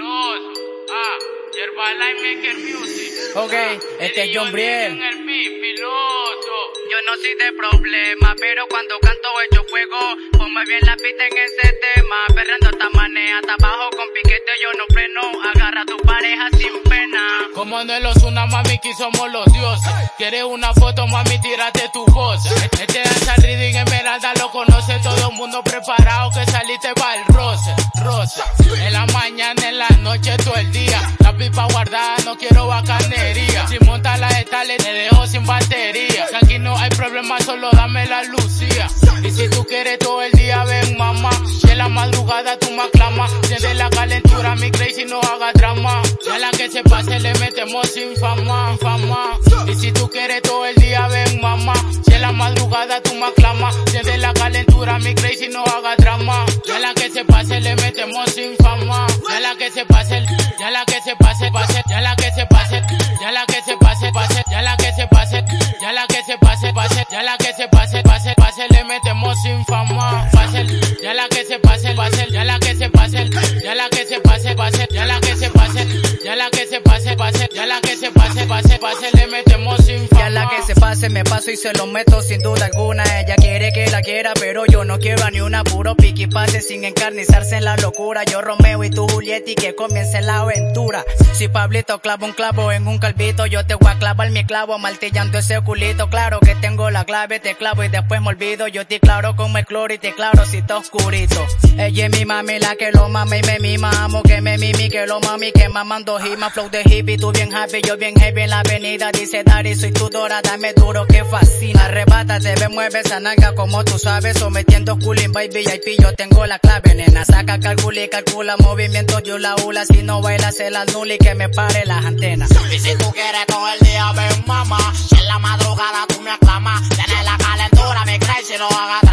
Filoso. Ah, Yerbalife Maker Music. Ok, Ah, este es John Briel. en el. Yo no soy de problema, pero cuando canto hecho fuego, ponme bien la pista en ese tema. Perrando esta manea, hasta abajo con piquete, yo no Como no es los una mami que somos los dioses. Quieres una foto, mami, tírate tu voz. Este danza reading Esmeralda lo conoce todo el mundo preparado que saliste para el roce, roce. En la mañana, en la noche, todo el día. La pipa guardada, no quiero bacanería. Si monta la estales, te dejo sin batería. Aquí no hay problema, solo dame la lucía. Y si tú quieres todo el día, ven mamá. Si en la madrugada tú me aclamas. Siente la calentura, mi crazy no haga se pase le metemos sin fama, fama. Y si tú quieres todo el ya la que se pase, pase, ya la que se pase, pase, pase, le metemos sin fama. Ya la que se pase, me paso y se lo meto sin duda alguna. Ella quiere que la quiera, pero yo no quiero a ni una puro piqui pase sin encarnizarse en la locura. Yo Romeo y tú Julieta y que comience la aventura. Si Pablito clava un clavo en un calvito, yo te voy a clavar mi clavo martillando ese culito. Claro que tengo la clave, te clavo y después me olvido. Yo te claro como el cloro y te claro si está oscurito. Ella es mi mami, la que lo mama y me mima. Amo que me mimi, que lo mami, que mamando hima. Flow de hippie, tú bien happy, yo bien heavy en la avenida. Dice Dari, soy tu dora, dame duro que fascina. Arrebátate, ve, mueve esa nalga como tú sabes. Sometiendo cooling, baby, VIP, yo tengo la clave, nena. Saca, calcula y calcula movimientos, yo la hula. Si no baila, se la nula y que me pare las antenas. Y si tú quieres todo el día, ven mamá. Si en la madrugada tú me aclamas, tienes la calentura, mi crazy no haga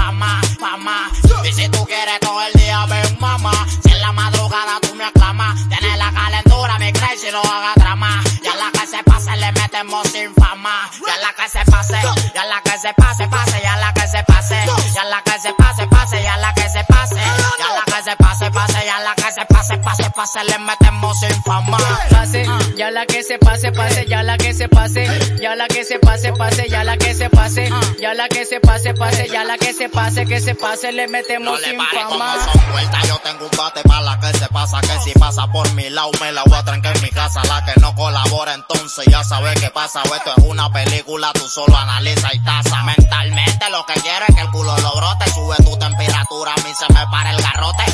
fama, fama. Y si tú quieres todo el día, ven mamá. Si en la madrugada tú me aclamas, tienes la calentura, mi crazy no haga drama. Y a la que se pase le metemos sin fama. Y a la que se pase, y a la que se pase, pase, y a la que se pase. Y a la que se pase, pase, y a la que se pase. Y a la que se pase, pase, pase, pase, pase, le metemos sin fama. pase, ya la que se pase, pase, ya la que se pase, ya la que se pase, pase, ya la que se pase, ya la que se pase, pase, ya la que se pase, que se pase, le No metemos le sin pare fama. son yo tengo un bate para la que se pasa, que si pasa por mi lado me la voy a trancar en mi casa, la que no colabora entonces ya sabe qué pasa, esto es una película, tú solo analiza y tasa, mentalmente lo que quiero es que el culo lo brote, sube tu temperatura, a mí se me para el garrote,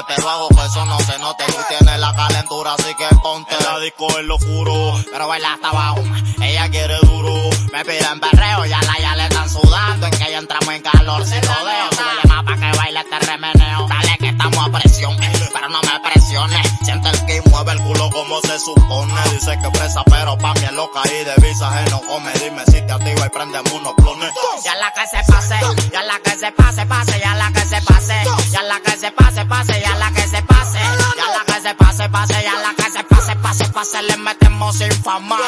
maleante pero hago que eso no se note, tú tienes la calentura así que ponte, en la disco en lo oscuro, pero baila hasta abajo, ella quiere duro, me piden perreo, ya la se supone, dice que presa pero pa' es loca y de visaje no come, dime si te activa y prendemos unos clones, ya la que se pase, ya la que se pase, pase, ya la que se pase, ya la que se pase, pase, ya la que se pase, ya la que se pase, pase, ya la que se pase, pase, pase, le metemos sin fama.